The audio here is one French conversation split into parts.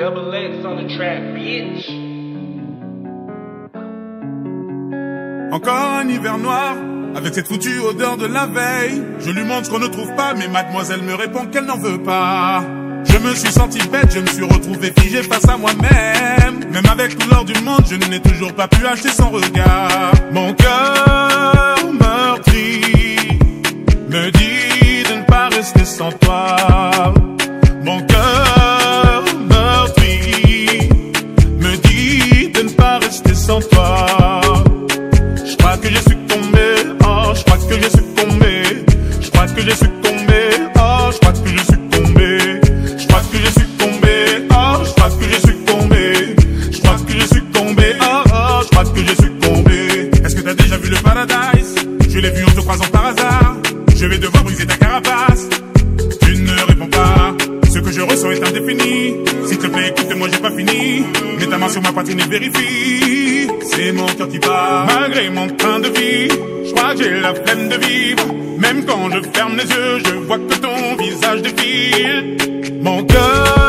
Double on the bitch. Encore un hiver noir, avec cette foutue odeur de la veille. Je lui montre qu'on ne trouve pas, mais mademoiselle me répond qu'elle n'en veut pas. Je me suis senti bête, je me suis retrouvé figé face à moi-même. Même avec tout l'or du monde, je n'ai toujours pas pu acheter son regard. Mon cœur Je crois que j'ai succombé, oh, je crois que j'ai succombé, je crois que j'ai succombé, oh, je crois que j'ai succombé, je crois que j'ai succombé, oh, je crois que j'ai succombé, je crois que j'ai succombé, oh, oh, je crois que j'ai succombé. Est-ce que t'as déjà vu le paradise? Je l'ai vu en te croisant par hasard. Je vais devoir briser ta est indéfini. S'il te plaît, écoute-moi, j'ai pas fini. Mets ta main sur ma poitrine et vérifie. C'est mon cœur qui bat. Malgré mon train de vie, je crois que j'ai la flemme de vivre. Même quand je ferme les yeux, je vois que ton visage défile. Mon cœur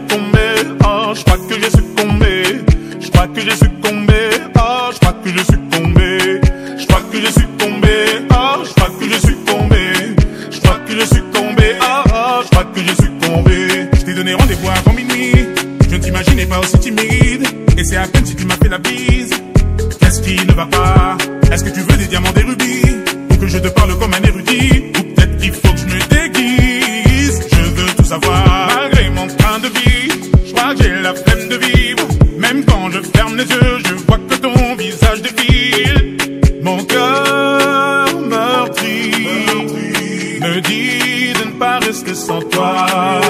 succombé, oh, je crois que j'ai succombé, je crois que j'ai succombé, oh, je crois que j'ai succombé, je crois que j'ai succombé, oh, je crois que j'ai succombé, je crois que j'ai succombé, oh, oh, je crois que j'ai succombé. Je t'ai donné rendez-vous avant minuit, je ne t'imaginais pas aussi timide, et c'est à peine si tu m'as fait la bise. Qu'est-ce qui ne va pas? Est-ce que tu veux des diamants, des rubis? Ou que je te parle comme un érudit? Toi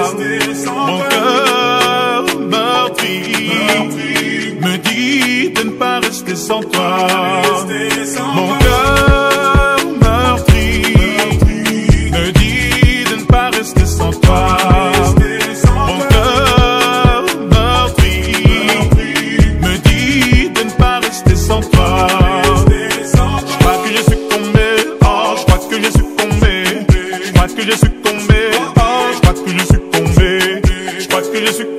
Mon cœur meurtri me dit de ne pas rester sans toi. Mon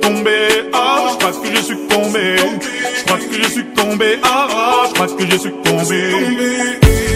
tombé, ah, je crois que je suis tombé, je crois que je suis tombé, ah, je crois que je suis tombé.